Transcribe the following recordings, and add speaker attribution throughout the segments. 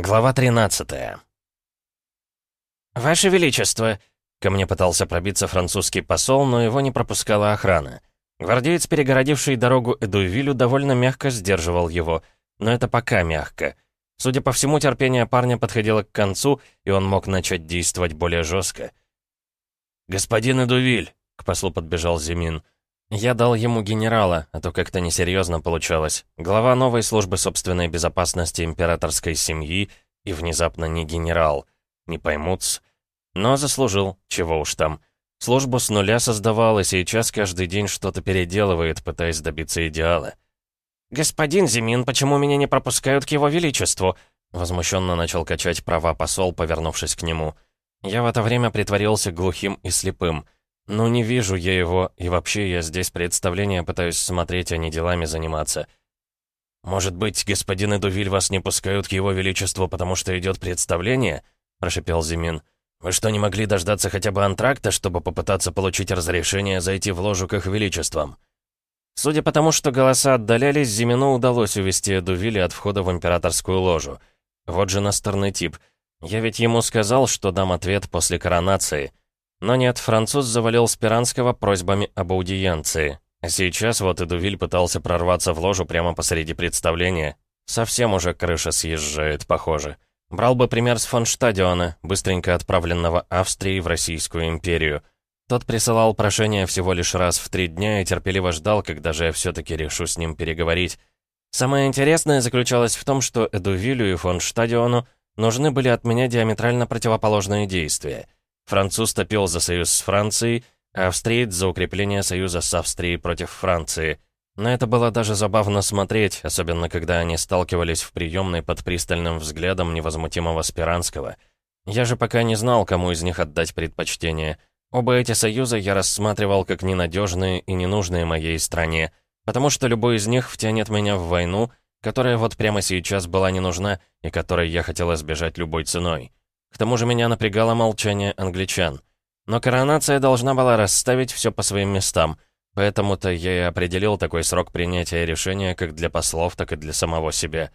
Speaker 1: Глава 13
Speaker 2: «Ваше Величество!» Ко мне пытался пробиться французский посол, но его не пропускала охрана. Гвардеец, перегородивший дорогу Эдуивилю, довольно мягко сдерживал его, но это пока мягко. Судя по всему, терпение парня подходило к концу, и он мог начать действовать более жестко.
Speaker 1: «Господин Эдувиль!» — к послу подбежал Зимин.
Speaker 2: Я дал ему генерала, а то как-то несерьезно получалось. Глава новой службы собственной безопасности императорской семьи и внезапно не генерал. Не поймутся. Но заслужил, чего уж там. Службу с нуля создавал, и сейчас каждый день что-то переделывает, пытаясь добиться идеала. «Господин Зимин, почему меня не пропускают к его величеству?» Возмущенно начал качать права посол, повернувшись к нему. Я в это время притворился глухим и слепым — «Ну, не вижу я его, и вообще я здесь представление пытаюсь смотреть, а не делами заниматься».
Speaker 1: «Может быть, господин Эдувиль вас не пускают к его величеству, потому что идет представление?» — прошипел Зимин. «Вы что, не могли дождаться хотя бы антракта, чтобы попытаться получить разрешение зайти в ложу к их величествам?»
Speaker 2: Судя по тому, что голоса отдалялись, Зимину удалось увести Эдувиля от входа в императорскую ложу. Вот же настырный тип. Я ведь ему сказал, что дам ответ после коронации. Но нет, француз завалил Спиранского просьбами об аудиенции. Сейчас вот Эдувиль пытался прорваться в ложу прямо посреди представления. Совсем уже крыша съезжает, похоже. Брал бы пример с фон Штадиона, быстренько отправленного Австрией в Российскую империю. Тот присылал прошение всего лишь раз в три дня и терпеливо ждал, когда же я все-таки решу с ним переговорить. Самое интересное заключалось в том, что Эдувилю и фон Штадиону нужны были от меня диаметрально противоположные действия — Француз топил за союз с Францией, а австриец за укрепление союза с Австрией против Франции. Но это было даже забавно смотреть, особенно когда они сталкивались в приемной под пристальным взглядом невозмутимого Спиранского. Я же пока не знал, кому из них отдать предпочтение. Оба эти союза я рассматривал как ненадежные и ненужные моей стране, потому что любой из них втянет меня в войну, которая вот прямо сейчас была не нужна и которой я хотел избежать любой ценой. К тому же меня напрягало молчание англичан. Но коронация должна была расставить все по своим местам, поэтому-то я и определил такой срок принятия решения как для послов, так и для самого себя.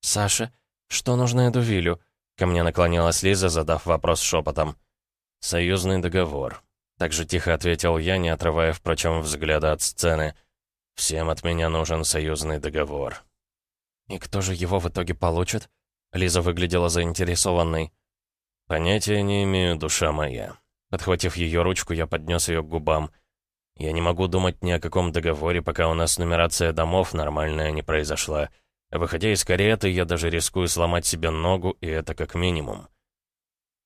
Speaker 2: «Саша, что нужно Эдувилю?» Ко мне наклонилась Лиза, задав вопрос шепотом. «Союзный договор», — так же тихо ответил я, не отрывая, впрочем, взгляда от сцены. «Всем от меня нужен союзный договор». «И кто же его в итоге получит?» Лиза выглядела заинтересованной. «Понятия не имею, душа моя». Подхватив ее ручку, я поднес ее к губам. «Я не могу думать ни о каком договоре, пока у нас нумерация домов нормальная не произошла. Выходя из кареты, я даже рискую сломать себе ногу, и это как минимум».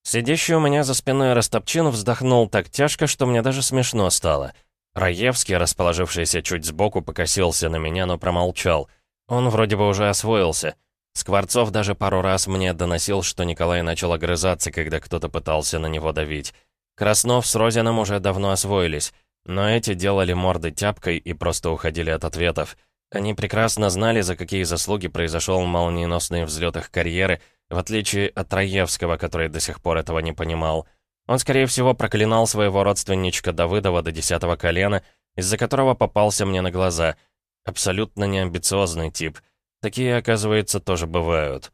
Speaker 2: Сидящий у меня за спиной Растопчин вздохнул так тяжко, что мне даже смешно стало. Раевский, расположившийся чуть сбоку, покосился на меня, но промолчал. Он вроде бы уже освоился — Скворцов даже пару раз мне доносил, что Николай начал огрызаться, когда кто-то пытался на него давить. Краснов с Розином уже давно освоились, но эти делали морды тяпкой и просто уходили от ответов. Они прекрасно знали, за какие заслуги произошел молниеносный взлет их карьеры, в отличие от Троевского, который до сих пор этого не понимал. Он, скорее всего, проклинал своего родственничка Давыдова до десятого колена, из-за которого попался мне на глаза. Абсолютно неамбициозный тип — Такие, оказывается, тоже бывают.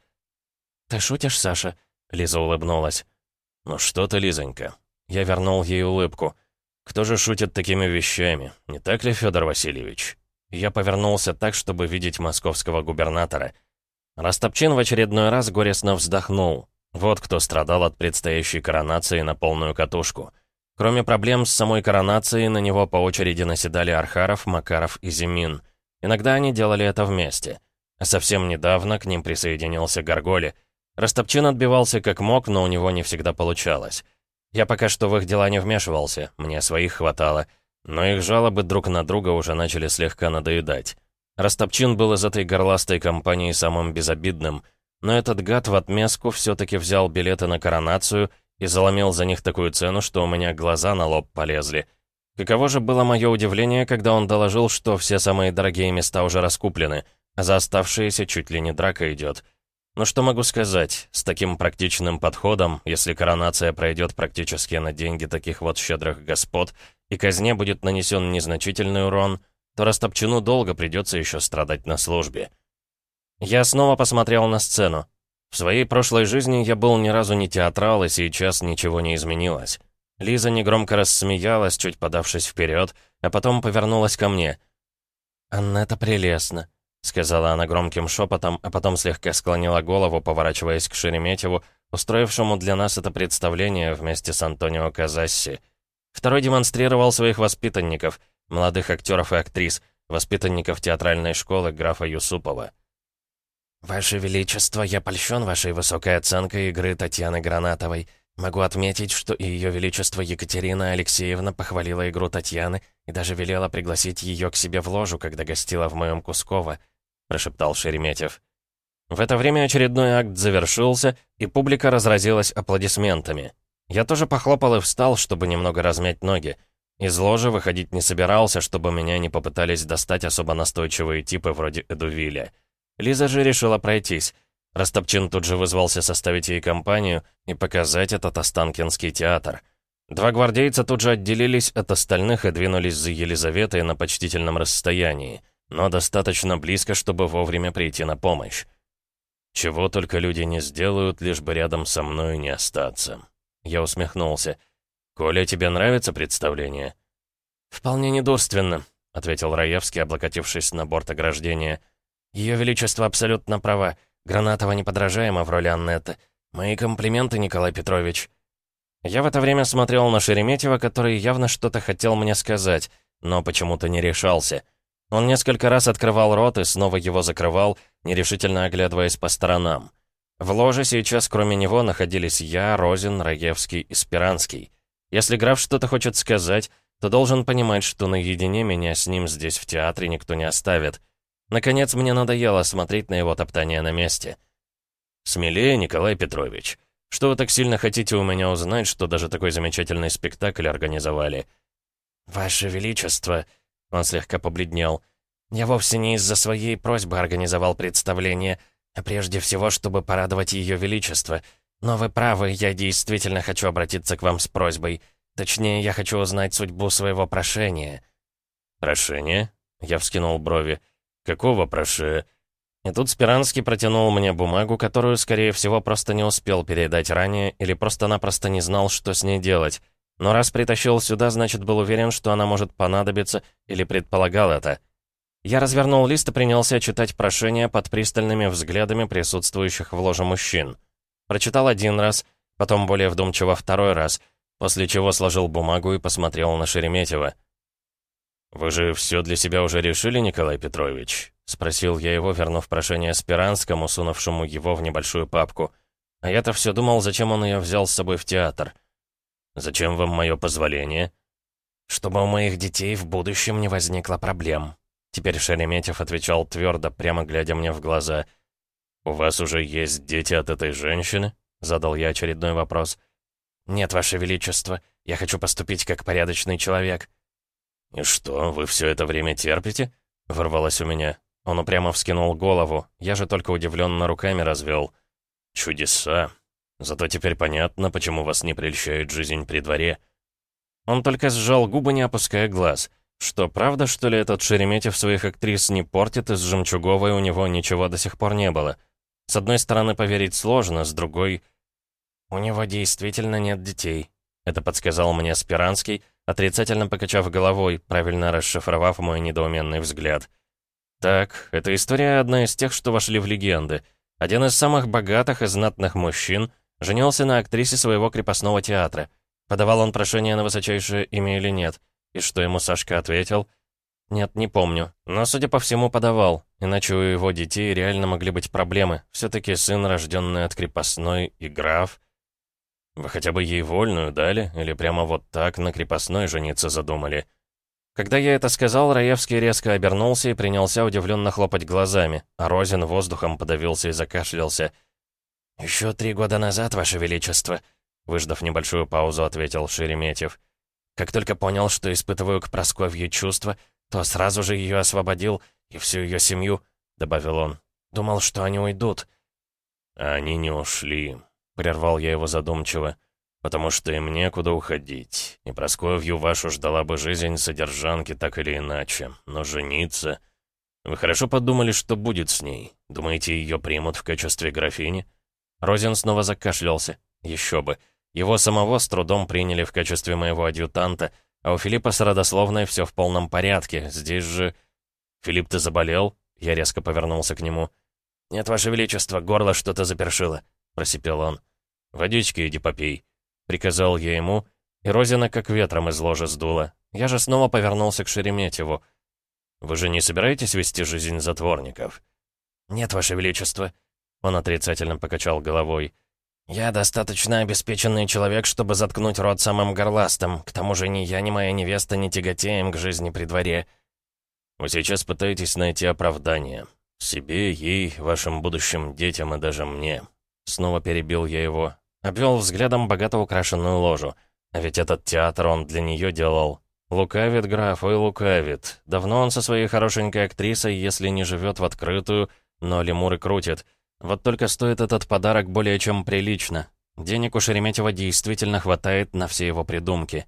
Speaker 2: «Ты шутишь, Саша?» — Лиза улыбнулась.
Speaker 1: «Ну что ты, Лизонька?» Я вернул ей улыбку. «Кто же шутит такими вещами? Не так ли, Федор Васильевич?» Я повернулся так, чтобы видеть московского губернатора.
Speaker 2: Растопчин в очередной раз горестно вздохнул. Вот кто страдал от предстоящей коронации на полную катушку. Кроме проблем с самой коронацией, на него по очереди наседали Архаров, Макаров и Зимин. Иногда они делали это вместе. А совсем недавно к ним присоединился Гарголи. Растопчин отбивался как мог, но у него не всегда получалось. Я пока что в их дела не вмешивался, мне своих хватало, но их жалобы друг на друга уже начали слегка надоедать. Растопчин был из этой горластой компании самым безобидным, но этот гад в отместку все-таки взял билеты на коронацию и заломил за них такую цену, что у меня глаза на лоб полезли. Каково же было мое удивление, когда он доложил, что все самые дорогие места уже раскуплены — а за оставшиеся чуть ли не драка идет. Но что могу сказать, с таким практичным подходом, если коронация пройдет практически на деньги таких вот щедрых господ, и казне будет нанесен незначительный урон, то Растопчину долго придется еще страдать на службе. Я снова посмотрел на сцену. В своей прошлой жизни я был ни разу не театрал, и сейчас ничего не изменилось. Лиза негромко рассмеялась, чуть подавшись вперед, а потом повернулась ко мне. «Аннета прелестно», — сказала она громким шепотом, а потом слегка склонила голову, поворачиваясь к Шереметьеву, устроившему для нас это представление вместе с Антонио Казасси. Второй демонстрировал своих воспитанников, молодых актеров и актрис, воспитанников театральной школы графа Юсупова. «Ваше Величество, я польщен вашей высокой оценкой игры Татьяны Гранатовой. Могу отметить, что и Ее Величество Екатерина Алексеевна похвалила игру Татьяны и даже велела пригласить ее к себе в ложу, когда гостила в моем Кусково», — прошептал Шереметьев. В это время очередной акт завершился, и публика разразилась аплодисментами. Я тоже похлопал и встал, чтобы немного размять ноги. Из ложи выходить не собирался, чтобы меня не попытались достать особо настойчивые типы вроде Эдувиля. Лиза же решила пройтись. Растопчин тут же вызвался составить ей компанию и показать этот Останкинский театр. Два гвардейца тут же отделились от остальных и двинулись за Елизаветой на почтительном расстоянии, но достаточно близко, чтобы вовремя прийти на помощь. Чего только люди не сделают, лишь бы рядом со мной не остаться. Я усмехнулся. «Коля, тебе нравится представление?» «Вполне недурственно», — ответил Раевский, облокотившись на борт ограждения. «Ее Величество абсолютно права. Гранатова неподражаема в роли Аннеты. Мои комплименты, Николай Петрович». Я в это время смотрел на Шереметьева, который явно что-то хотел мне сказать, но почему-то не решался. Он несколько раз открывал рот и снова его закрывал, нерешительно оглядываясь по сторонам. В ложе сейчас кроме него находились я, Розин, Раевский и Спиранский. Если граф что-то хочет сказать, то должен понимать, что наедине меня с ним здесь в театре никто не оставит. Наконец, мне надоело смотреть на его топтание на месте. «Смелее, Николай Петрович. Что вы так сильно хотите у меня узнать, что даже такой замечательный спектакль организовали?» «Ваше Величество», он слегка побледнел. «Я вовсе не из-за своей просьбы организовал представление, а прежде всего, чтобы порадовать Ее Величество. Но вы правы, я действительно хочу обратиться к вам с просьбой. Точнее, я хочу узнать судьбу своего прошения». «Прошение?» Я вскинул брови. «Какого проше...» И тут Спиранский протянул мне бумагу, которую, скорее всего, просто не успел передать ранее или просто-напросто не знал, что с ней делать. Но раз притащил сюда, значит, был уверен, что она может понадобиться, или предполагал это. Я развернул лист и принялся читать прошение под пристальными взглядами присутствующих в ложе мужчин. Прочитал один раз, потом более вдумчиво второй раз, после чего сложил бумагу и посмотрел на Шереметьева. «Вы же все для себя уже решили, Николай Петрович?» — спросил я его, вернув прошение Спиранскому, сунувшему его в небольшую папку. А я-то все думал, зачем он ее взял с собой в театр. «Зачем вам мое позволение?» «Чтобы у моих детей в будущем не возникло проблем». Теперь Шереметьев отвечал твердо, прямо глядя мне в глаза. «У вас уже есть дети от этой женщины?» Задал я очередной вопрос. «Нет, Ваше Величество, я хочу поступить как порядочный человек». «И что, вы все это время терпите?» Ворвалось у меня. Он упрямо вскинул голову, я же только удивленно руками развел. «Чудеса! Зато теперь понятно, почему вас не прельщает жизнь при дворе». Он только сжал губы, не опуская глаз. Что, правда, что ли, этот Шереметьев своих актрис не портит, и с Жемчуговой у него ничего до сих пор не было? С одной стороны, поверить сложно, с другой... «У него действительно нет детей», — это подсказал мне Спиранский, отрицательно покачав головой, правильно расшифровав мой недоуменный взгляд. «Так, эта история одна из тех, что вошли в легенды. Один из самых богатых и знатных мужчин Женился на актрисе своего крепостного театра. Подавал он прошение на высочайшее имя или нет? И что ему Сашка ответил? Нет, не помню. Но, судя по всему, подавал. Иначе у его детей реально могли быть проблемы. Все-таки сын, рожденный от крепостной, и граф. Вы хотя бы ей вольную дали? Или прямо вот так на крепостной жениться задумали? Когда я это сказал, Раевский резко обернулся и принялся удивленно хлопать глазами, а Розин воздухом подавился и закашлялся — «Еще три года назад, Ваше Величество», — выждав небольшую паузу, ответил Шереметьев. «Как только понял, что испытываю к Просковье чувства, то сразу же ее освободил и всю ее семью», — добавил он. «Думал, что они уйдут». «Они не ушли», — прервал я его задумчиво, «потому что им некуда уходить, и Просковью вашу ждала бы жизнь содержанки так или иначе, но жениться...» «Вы хорошо подумали, что будет с ней? Думаете, ее примут в качестве графини?» Розин снова закашлялся. Еще бы. Его самого с трудом приняли в качестве моего адъютанта, а у Филиппа с родословной все в полном порядке. Здесь же... «Филипп, ты заболел?» Я резко повернулся к нему. «Нет, Ваше Величество, горло что-то запершило», — просипел он. «Водички иди попей», — приказал я ему, и Розина как ветром из ложа сдула. Я же снова повернулся к Шереметьеву. «Вы же не собираетесь вести жизнь затворников?» «Нет, Ваше Величество», — он отрицательно покачал головой. «Я достаточно обеспеченный человек, чтобы заткнуть рот самым горластым. К тому же ни я, ни моя невеста не тяготеем к жизни при дворе». «Вы сейчас пытаетесь найти оправдание. Себе, ей, вашим будущим детям и даже мне». Снова перебил я его. Обвел взглядом богато украшенную ложу. А ведь этот театр он для нее делал. Лукавит граф, ой, лукавит. Давно он со своей хорошенькой актрисой, если не живет в открытую, но лемуры крутит. Вот только стоит этот подарок более чем прилично. Денег у Шереметьева действительно хватает на все его придумки.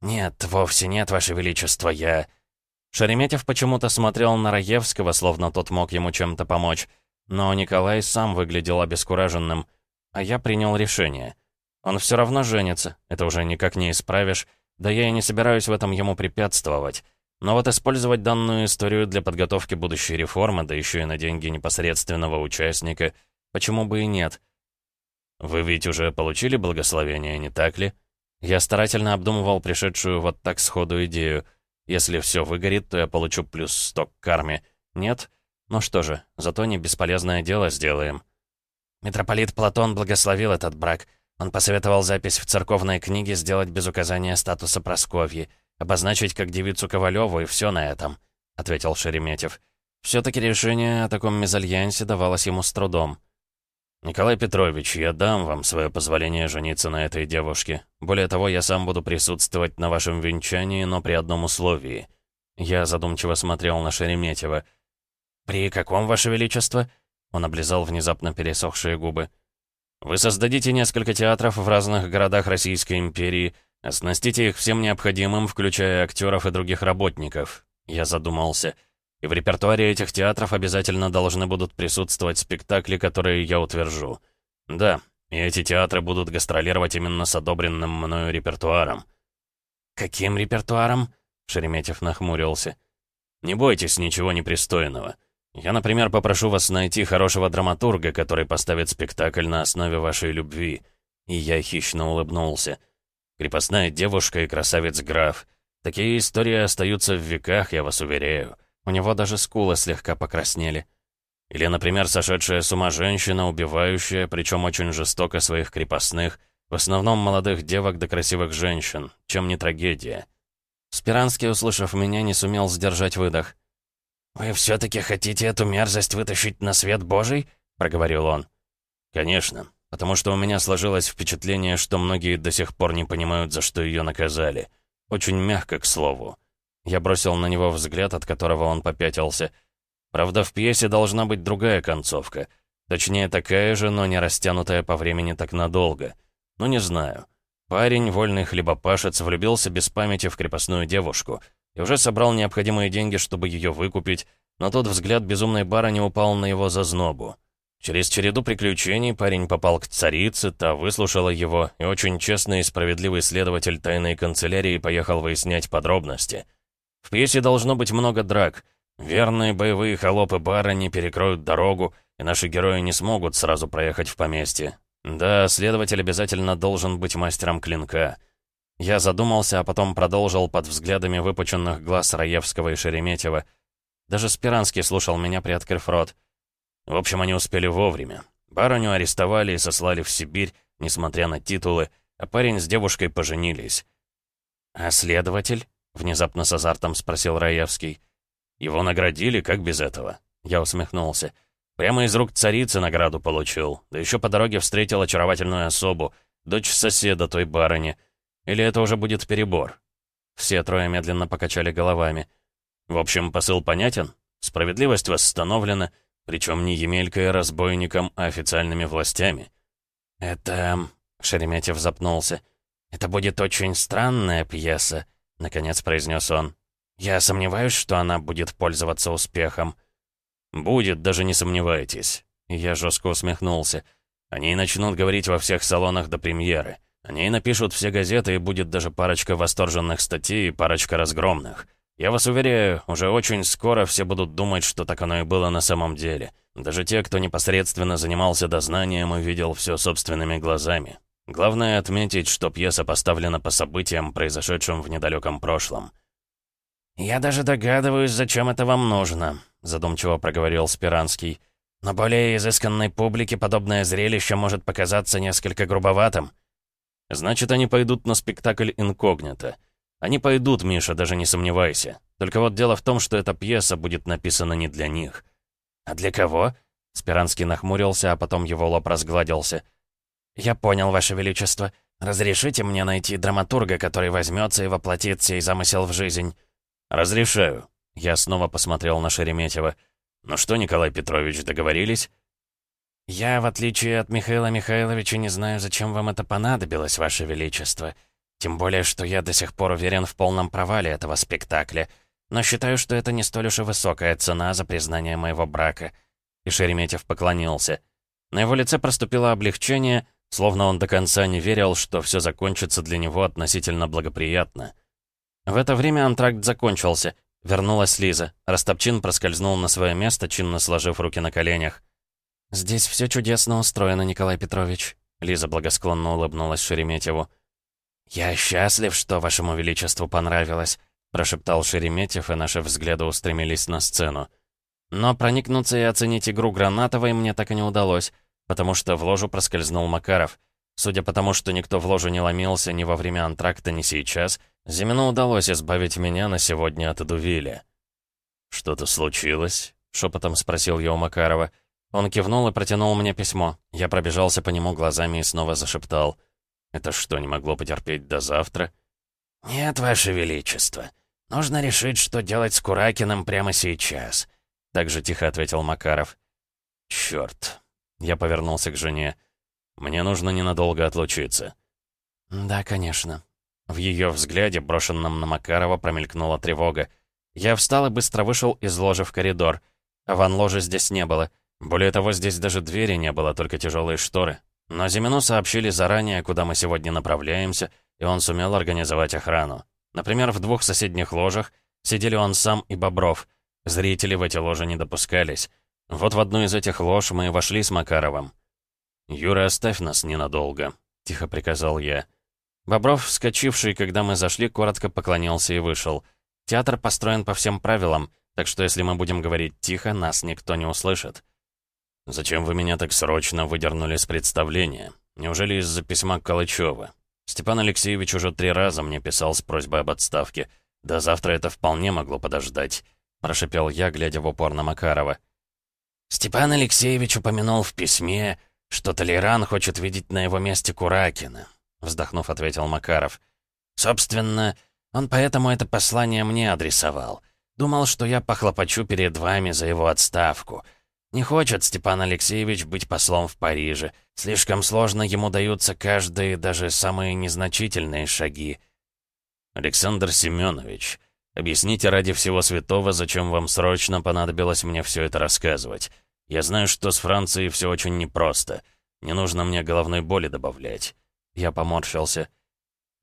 Speaker 2: «Нет, вовсе нет, Ваше Величество, я...» Шереметьев почему-то смотрел на Раевского, словно тот мог ему чем-то помочь. Но Николай сам выглядел обескураженным. А я принял решение. Он все равно женится, это уже никак не исправишь. Да я и не собираюсь в этом ему препятствовать. Но вот использовать данную историю для подготовки будущей реформы, да еще и на деньги непосредственного участника, почему бы и нет? Вы ведь уже получили благословение, не так ли? Я старательно обдумывал пришедшую вот так сходу идею. Если все выгорит, то я получу плюс сто к карме. Нет? Ну что же, зато не бесполезное дело сделаем. Митрополит Платон благословил этот брак. Он посоветовал запись в церковной книге сделать без указания статуса Просковьи — Обозначить как девицу Ковалеву, и все на этом», — ответил Шереметьев. Все-таки решение о таком мезальянсе давалось ему с трудом. «Николай Петрович, я дам вам свое позволение жениться на этой девушке. Более того, я сам буду присутствовать на вашем венчании, но при одном условии». Я задумчиво смотрел на Шереметьева. «При каком, Ваше Величество?» Он облизал внезапно пересохшие губы. «Вы создадите несколько театров в разных городах Российской империи, Оснастите их всем необходимым, включая актеров и других работников. Я задумался. И в репертуаре этих театров обязательно должны будут присутствовать спектакли, которые я утвержу. Да, и эти театры будут гастролировать именно с одобренным мною репертуаром. «Каким репертуаром?» — Шереметьев нахмурился. «Не бойтесь ничего непристойного. Я, например, попрошу вас найти хорошего драматурга, который поставит спектакль на основе вашей любви». И я хищно улыбнулся. Крепостная девушка и красавец-граф. Такие истории остаются в веках, я вас уверяю. У него даже скулы слегка покраснели. Или, например, сошедшая с ума женщина, убивающая, причем очень жестоко своих крепостных, в основном молодых девок да красивых женщин, чем не трагедия. Спиранский, услышав меня, не сумел сдержать выдох. «Вы все-таки хотите эту мерзость вытащить на свет Божий?» — проговорил он. «Конечно потому что у меня сложилось впечатление, что многие до сих пор не понимают, за что ее наказали. Очень мягко, к слову. Я бросил на него взгляд, от которого он попятился. Правда, в пьесе должна быть другая концовка. Точнее, такая же, но не растянутая по времени так надолго. Ну, не знаю. Парень, вольный хлебопашец, влюбился без памяти в крепостную девушку и уже собрал необходимые деньги, чтобы ее выкупить, но тот взгляд безумной барыни упал на его зазнобу. Через череду приключений парень попал к царице, та выслушала его, и очень честный и справедливый следователь тайной канцелярии поехал выяснять подробности. В пьесе должно быть много драк. Верные боевые холопы барыни перекроют дорогу, и наши герои не смогут сразу проехать в поместье. Да, следователь обязательно должен быть мастером клинка. Я задумался, а потом продолжил под взглядами выпученных глаз Раевского и Шереметьева. Даже Спиранский слушал меня, приоткрыв рот. В общем, они успели вовремя. Барыню арестовали и сослали в Сибирь, несмотря на титулы, а парень с девушкой поженились. «А следователь?» — внезапно с азартом спросил Раевский. «Его наградили, как без этого?» Я усмехнулся. «Прямо из рук царицы награду получил, да еще по дороге встретил очаровательную особу, дочь соседа той барыни. Или это уже будет перебор?» Все трое медленно покачали головами. «В общем, посыл понятен? Справедливость восстановлена, причем не Емелькой разбойником, а официальными властями. «Это...» — Шереметьев запнулся. «Это будет очень странная пьеса», — наконец произнес он. «Я сомневаюсь, что она будет пользоваться успехом». «Будет, даже не сомневайтесь». Я жестко усмехнулся.
Speaker 1: Они начнут говорить во всех салонах до премьеры. Они напишут все газеты, и будет даже парочка восторженных статей и парочка разгромных. Я вас уверяю, уже очень скоро все будут думать, что так оно и было на самом деле. Даже те, кто непосредственно занимался дознанием и видел все собственными глазами. Главное отметить, что пьеса поставлена по событиям, произошедшим в недалеком прошлом.
Speaker 2: «Я даже догадываюсь, зачем это вам нужно», — задумчиво проговорил Спиранский. «Но более изысканной публике подобное зрелище может показаться несколько грубоватым».
Speaker 1: «Значит, они пойдут на спектакль инкогнито. Они пойдут, Миша, даже не сомневайся. Только вот дело в том, что эта пьеса будет написана не для них».
Speaker 2: «А для кого?» Спиранский нахмурился, а потом его лоб разгладился. «Я понял, Ваше Величество. Разрешите мне найти драматурга, который возьмется и воплотит сей замысел в жизнь?»
Speaker 1: «Разрешаю». Я снова посмотрел на Шереметьева. «Ну что, Николай Петрович, договорились?»
Speaker 2: «Я, в отличие от Михаила Михайловича, не знаю, зачем вам это понадобилось, Ваше Величество. Тем более, что я до сих пор уверен в полном провале этого спектакля. Но считаю, что это не столь уж и высокая цена за признание моего брака». И Шереметьев поклонился. На его лице проступило облегчение, словно он до конца не верил, что все закончится для него относительно благоприятно. В это время антракт закончился. Вернулась Лиза. Растопчин проскользнул на свое место, чинно сложив руки на коленях. «Здесь все чудесно устроено, Николай Петрович», — Лиза благосклонно улыбнулась Шереметьеву. «Я счастлив, что вашему величеству понравилось», — прошептал Шереметьев, и наши взгляды устремились на сцену. Но проникнуться и оценить игру Гранатовой мне так и не удалось, потому что в ложу проскользнул Макаров. Судя по тому, что никто в ложу не ломился ни во время антракта, ни сейчас — Зимину удалось избавить меня на сегодня от Эдувиля. «Что-то случилось?» — шепотом спросил я у Макарова. Он кивнул и протянул мне письмо. Я пробежался по нему глазами и снова зашептал. «Это что, не могло потерпеть до завтра?» «Нет, Ваше Величество. Нужно решить, что делать с Куракиным прямо сейчас», — так же тихо ответил Макаров.
Speaker 1: «Чёрт». Я повернулся к жене. «Мне нужно ненадолго отлучиться».
Speaker 2: «Да, конечно»,
Speaker 1: в ее взгляде, брошенном на Макарова, промелькнула тревога. Я встал и быстро вышел из ложи в коридор. Ван-ложи здесь не было. Более того, здесь даже двери не было, только тяжелые шторы. Но Зимину сообщили заранее, куда мы сегодня направляемся, и он сумел организовать охрану. Например, в двух соседних ложах сидели он сам и Бобров. Зрители в эти ложи не допускались. Вот в одну из этих лож мы вошли с Макаровым. «Юра, оставь нас ненадолго», — тихо приказал я. Бобров, вскочивший, когда мы зашли, коротко поклонился и вышел. Театр построен по всем правилам, так что если мы будем говорить тихо, нас никто не услышит. «Зачем вы меня так срочно выдернули с представления? Неужели из-за письма Калычева? Степан Алексеевич уже три раза мне писал с просьбой об отставке. До завтра это вполне могло подождать», — прошипел я, глядя в упор на Макарова.
Speaker 2: «Степан Алексеевич упомянул в письме, что Толеран хочет видеть на его месте Куракина вздохнув, ответил Макаров. «Собственно, он поэтому это послание мне адресовал. Думал, что я похлопочу перед вами за его отставку. Не хочет Степан Алексеевич быть послом в Париже. Слишком сложно ему даются каждые, даже самые незначительные шаги».
Speaker 1: «Александр Семенович, объясните ради всего святого, зачем вам срочно понадобилось мне все это рассказывать. Я знаю, что с Францией все очень непросто. Не нужно мне головной боли добавлять». Я поморщился.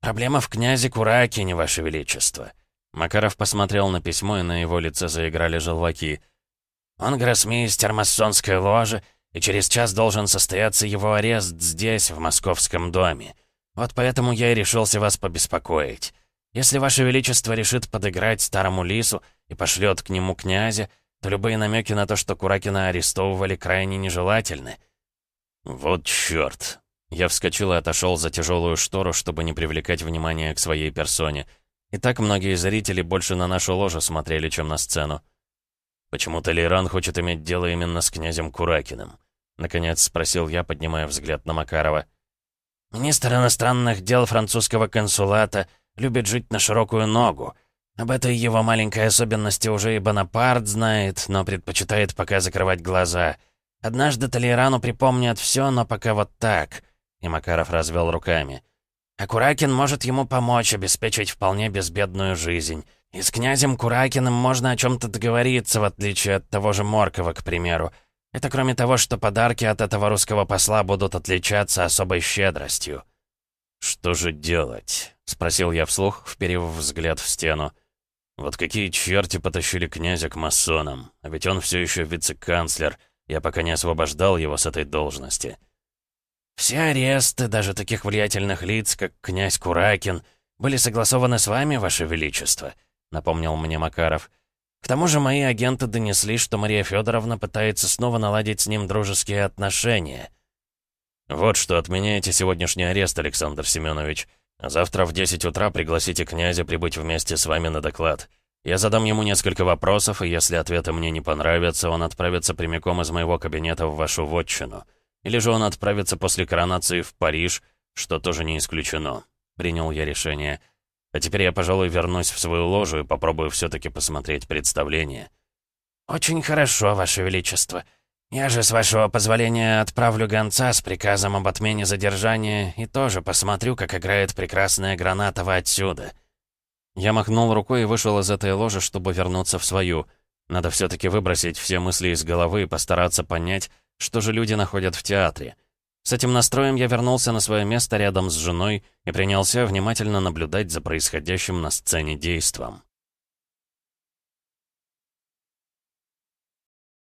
Speaker 1: «Проблема в князе Куракине, Ваше Величество». Макаров посмотрел на письмо, и на его лице заиграли желваки. «Он гроссмейстер масонской ложи, и через час должен состояться его арест здесь, в московском доме. Вот поэтому я и решился вас побеспокоить. Если Ваше Величество решит подыграть старому лису и пошлет к нему князя, то любые намеки на то, что Куракина арестовывали, крайне нежелательны». «Вот чёрт!» Я вскочил и отошел за тяжелую штору, чтобы не привлекать внимания к своей персоне. И так многие зрители больше на нашу ложу смотрели, чем на сцену. «Почему-то Лейран хочет иметь дело именно с князем Куракиным?» Наконец спросил я, поднимая взгляд на Макарова.
Speaker 2: «Министр иностранных дел французского консулата любит жить на широкую ногу. Об этой его маленькой особенности уже и Бонапарт знает, но предпочитает пока закрывать глаза. Однажды Толерану припомнят все, но пока вот так». И Макаров развел руками. «А Куракин может ему помочь, обеспечить вполне безбедную жизнь. И с князем Куракиным можно о чем-то договориться, в отличие от того же Моркова, к примеру. Это кроме того, что подарки от этого русского посла будут отличаться особой щедростью».
Speaker 1: «Что же делать?» — спросил я вслух, вперев взгляд в стену. «Вот какие черти потащили князя к масонам, а ведь он все еще вице-канцлер, я пока не освобождал его с этой должности».
Speaker 2: «Все аресты, даже таких влиятельных лиц, как князь Куракин, были согласованы с вами, ваше величество», — напомнил мне Макаров. «К тому же мои агенты донесли, что Мария Федоровна пытается снова наладить с ним дружеские отношения».
Speaker 1: «Вот что, отменяйте сегодняшний арест, Александр Семенович. Завтра в 10 утра пригласите князя прибыть вместе с вами на доклад. Я задам ему несколько вопросов, и если ответы мне не понравятся, он отправится прямиком из моего кабинета в вашу вотчину». Или же он отправится после коронации в Париж, что тоже не исключено. Принял я решение. А теперь я, пожалуй, вернусь в свою ложу и попробую все-таки посмотреть представление.
Speaker 2: «Очень хорошо, Ваше Величество. Я же, с вашего позволения, отправлю гонца с приказом об отмене задержания и тоже посмотрю, как играет прекрасная Гранатова отсюда».
Speaker 1: Я махнул рукой и вышел из этой ложи, чтобы вернуться в свою. Надо все-таки выбросить все мысли из головы и постараться понять, что же люди находят в театре. С этим настроем я вернулся на свое место рядом с женой и принялся внимательно наблюдать за происходящим на сцене действом.